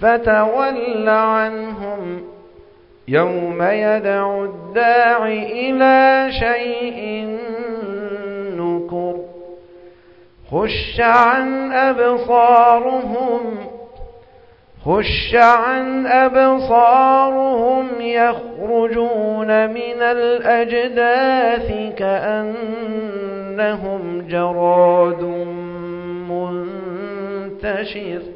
فتول عنهم يوم يدعو الداع إلى شيء نكر خش عن أبصارهم خش عن أبصارهم يخرجون من الأجداث كأنهم جراد منتشر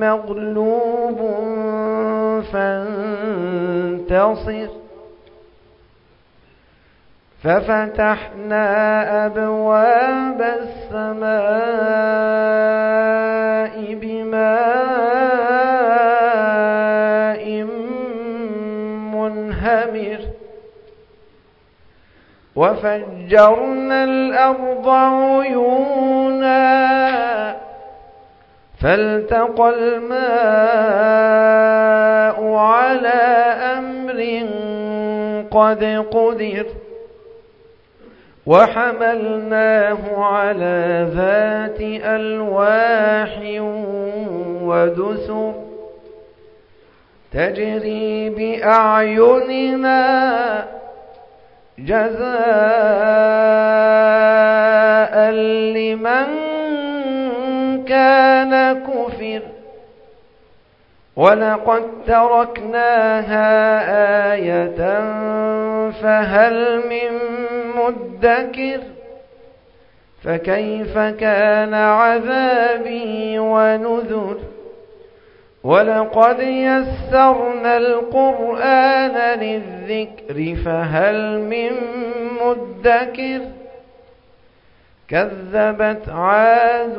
مغلوب فانتصر. ففتحنا أبواب السماء بماء منهمر. وفجرنا الأرض عيونا. فالتقى الماء على أمر قد قدر وحملناه على ذات ألواح ودسر تجري بأعيننا جزاء لمن كان كفر ولقد تركناها آية فهل من مدكر فكيف كان عذابي ونذر ولقد يسرنا القرآن للذكر فهل من مدكر كذبت عاد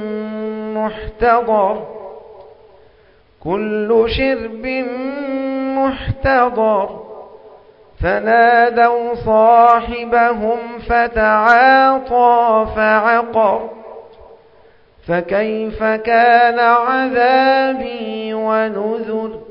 محتضر. كل شرب محتضر. فنادوا صاحبهم فتعاطى فعقر. فكيف كان عذابي ونذر؟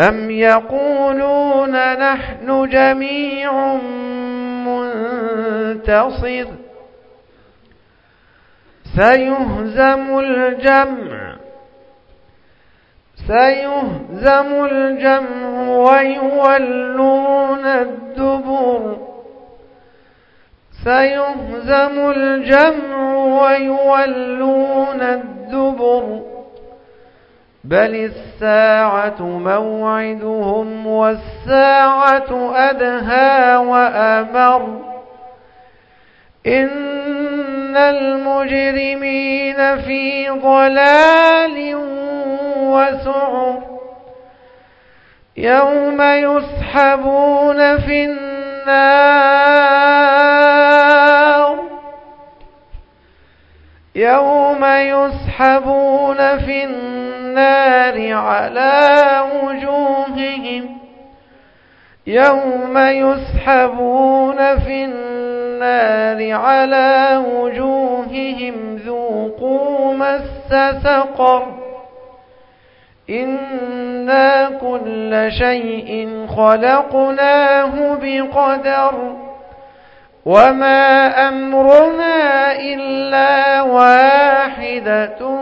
أم يقولون نحن جميع منتصر سيهزم الجمع سيهزم الجمع ويولون الدبر سيهزم الجمع ويولون الدبر بل الساعة موعدهم والساعة أدهى وأمر إن المجرمين في ضلال وسعر يوم يسحبون في النار يوم يسحبون في النار على وجوههم يوم يسحبون في النار على وجوههم ذوقوا مس سقر إنا كل شيء خلقناه بقدر وما أمرنا إلا واحدة